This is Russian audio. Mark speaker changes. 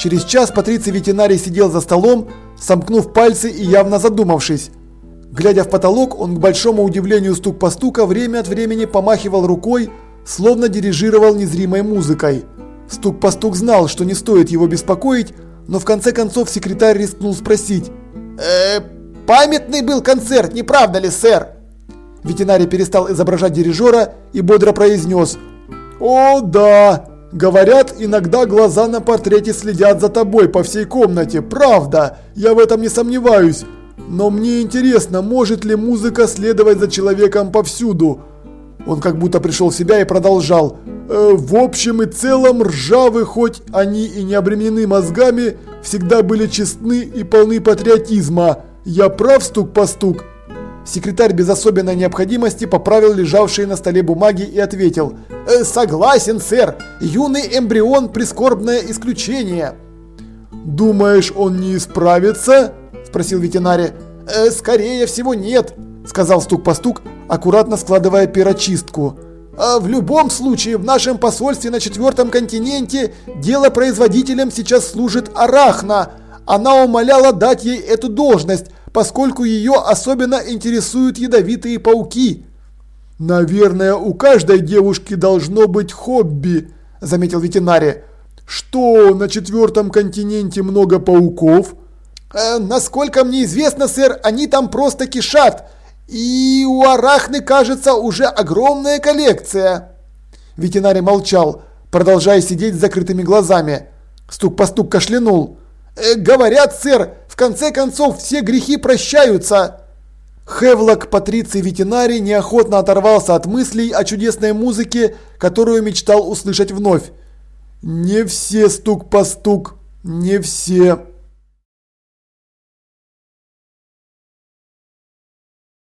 Speaker 1: Через час Патриций ветеринарий сидел за столом, сомкнув пальцы и явно задумавшись. Глядя в потолок, он к большому удивлению стук-постука время от времени помахивал рукой, словно дирижировал незримой музыкой. Стук-постук знал, что не стоит его беспокоить, но в конце концов секретарь рискнул спросить.
Speaker 2: «Э, памятный был концерт, не правда ли, сэр?»
Speaker 1: Ветеринарий перестал изображать дирижера и бодро произнес «О, да! Говорят, иногда глаза на портрете следят за тобой по всей комнате, правда, я в этом не сомневаюсь. Но мне интересно, может ли музыка следовать за человеком повсюду? Он как будто пришел в себя и продолжал. Э, в общем и целом, ржавы, хоть они и не обременены мозгами, всегда были честны и полны патриотизма. Я прав стук по стук. Секретарь без особенной необходимости поправил лежавшие на столе бумаги и ответил.
Speaker 2: «Э, «Согласен, сэр. Юный эмбрион – прискорбное исключение».
Speaker 1: «Думаешь, он не исправится?» – спросил ветеринарий.
Speaker 2: «Э, «Скорее всего, нет», – сказал стук по стук, аккуратно складывая перочистку. А в любом случае, в нашем посольстве на четвертом континенте дело производителям сейчас служит Арахна. Она умоляла дать ей эту должность, поскольку ее особенно интересуют ядовитые пауки.
Speaker 1: «Наверное, у каждой девушки должно быть хобби», – заметил ветеринарий. «Что, на четвертом континенте много пауков?»
Speaker 2: э, «Насколько мне известно, сэр, они там просто кишат. И у Арахны, кажется, уже огромная коллекция».
Speaker 1: Ветеринарий молчал, продолжая сидеть с закрытыми глазами. Стук по стук кашлянул.
Speaker 2: Э, «Говорят, сэр, в конце концов все грехи прощаются!»
Speaker 1: Хевлок, Патриций Ветеринарий неохотно оторвался от мыслей о чудесной музыке, которую мечтал услышать вновь. «Не все стук по стук, не все»,